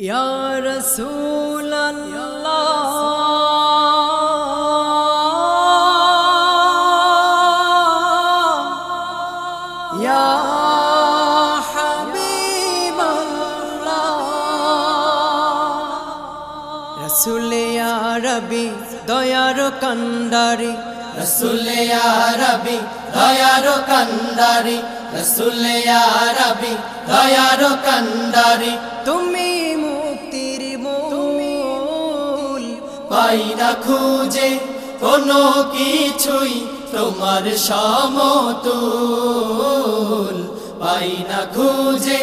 يا رسول الله يا حبيب الله رسول يا ربي দয়ার কান্ডারি রসুলে আরবি দয়ার কান্ডারি রসুলে আরবি দয়ার কান্ডারি তুমি পাই না খুঁজে কোনো কিছুই তোমার সমতুল। পাই না খুঁজে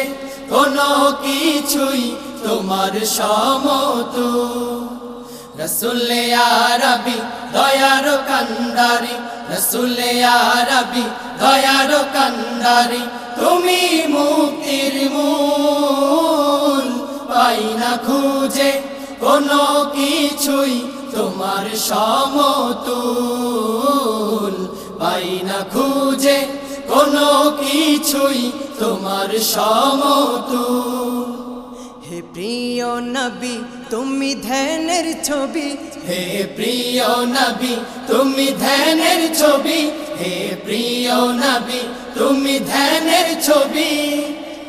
কোনো কিছুই তোমার সমতুল। রসুলে আরবি দয়ার কান্ডারি রসুলে আরবি দয়ার কান্ডারি তুমি মুক্তির মূল। পাই না খুঁজে কোনো কিছুই তোমার সমতুল পাই না খুঁজে। কোনো কিছুই তোমার সমতুল। হে প্রিয় নবী তুমি ধ্যানের ছবি। হে প্রিয় নবী তুমি ধ্যানের ছবি। হে প্রিয় নবী তুমি ধ্যানের ছবি।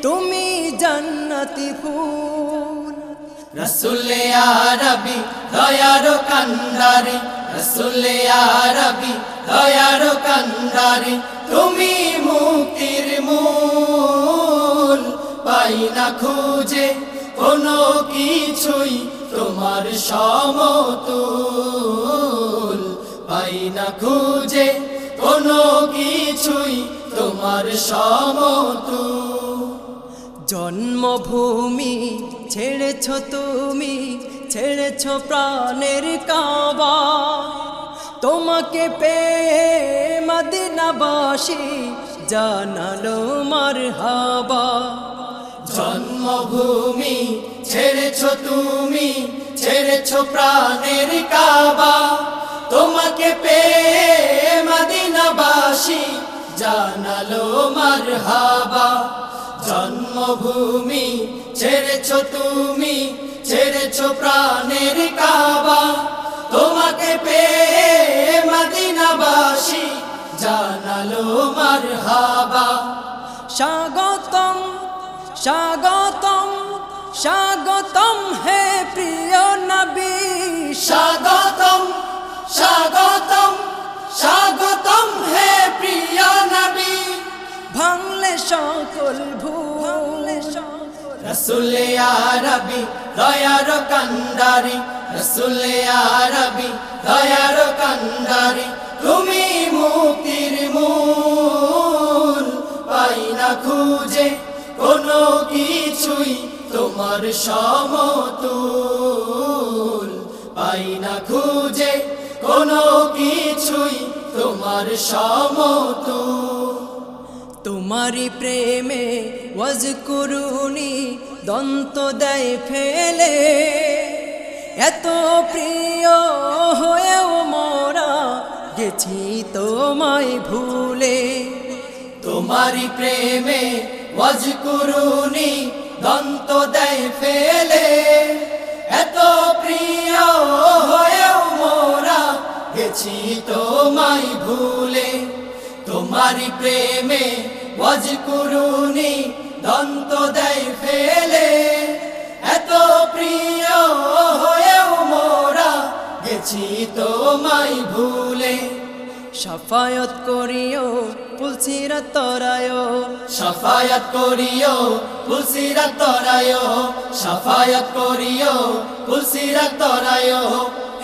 তুমি জান্নাতি ফুল। রসুলে আরবি, দয়ার কান্ডারি। রসুলে আরবি, দয়ার কান্ডারি। তুমি মুক্তির মূল, পাই না খুঁজে কোনো কিছুই তোমার সমতুল। পাই না খুঁজে কোনো কিছুই তোমার সমতুল। জন্মভূমি ছেড়েছ তুমি, ছেড়েছ প্রাণের কাবা। তোমাকে পেয়ে মদিনাবাসী জানালো মার হাবা জন্মভূমি ছেড়েছ তুমি, ছেড়েছ প্রাণের কাবা। তোমাকে পেয়ে মদিনাবাসী জানালো মার হাবা জন্মভূমি, ছেড়েছ তুমি, ছেড়েছ প্রাণের কাবা। তোমাকে পেয়ে মদিনাবাসী জানালো মার হাবা স্বাগতম স্বাগতম স্বাগতম। ভাঙলে সকল ভুল। রসুলে আরবি, দয়ার কান্ডারি রসুলে আরবি, দয়ার কান্ডারি তুমি মুক্তির মূল, পাই না খুঁজে কোনো কিছুই তোমার সমতুল। পাই না খুঁজে কোনো কিছুই তোমার সমতুল। তোমারি প্রেমে ওয়াজ করুনি, দন্ত দেয় ফেলে। এত প্রিয় হয়েও মোরা গেছি তোমায় ভুলে। তোমারি প্রেমে ওয়াজ করুনি, দন্ত দেয় ফেলে। এত প্রিয় হয়েও মোরা গেছি তোমায় ভুলে। তোমারি প্রেমে ওয়াজ করুনি দন্ত দেয় ফেলে। এত প্রিয় হয়েও মোরা গেছি তোমায় ভুলে। সাফায়ত করিও পুলসিরা তরায় সাফায়াত করিও তুলসিরা তরায় সাফায়াত করিও তুলসিরা তরায়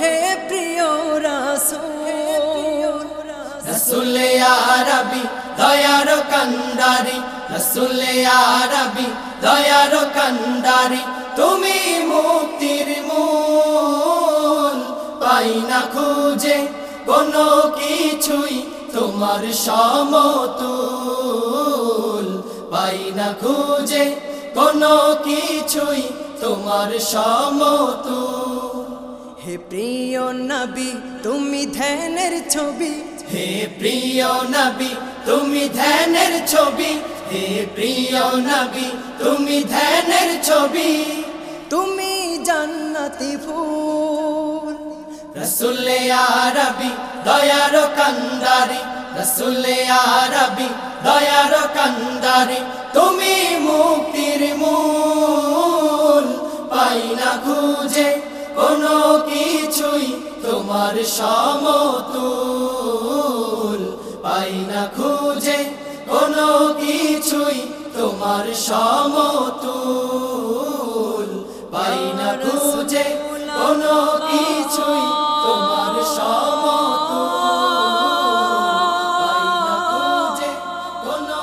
হে প্রিয় রাসূল রসুলে আরবি, দয়ার কান্ডারি রসুলে আরবি, দয়ার কান্ডারি তুমি মুক্তির মূল, পাই না খুঁজে কোনো কিছুই তোমার সমতুল। পাই না খুঁজে কোনো কিছুই তোমার সমতুল। হে প্রিয় নবী, তুমি ধ্যানের ছবি হে প্রিয় নবী তুমি ধ্যানের ছবি। হে প্রিয় নবী তুমি ধ্যানের ছবি। তুমি জান্নাতি ফুল। রসুলে আরবি দয়ার কান্দারি। রসুলে আরবি দয়ার কান্দারি। তুমি মুক্তির মূল। পাই না খুঁজে কোনো কিছুই তোমার সমতুল। পাই না খুঁজে কোনো কিছুই তোমার সমতুল। পাই না খুঁজে কোনো কিছুই তোমার সমতুল। পাই না খুঁজে কোনো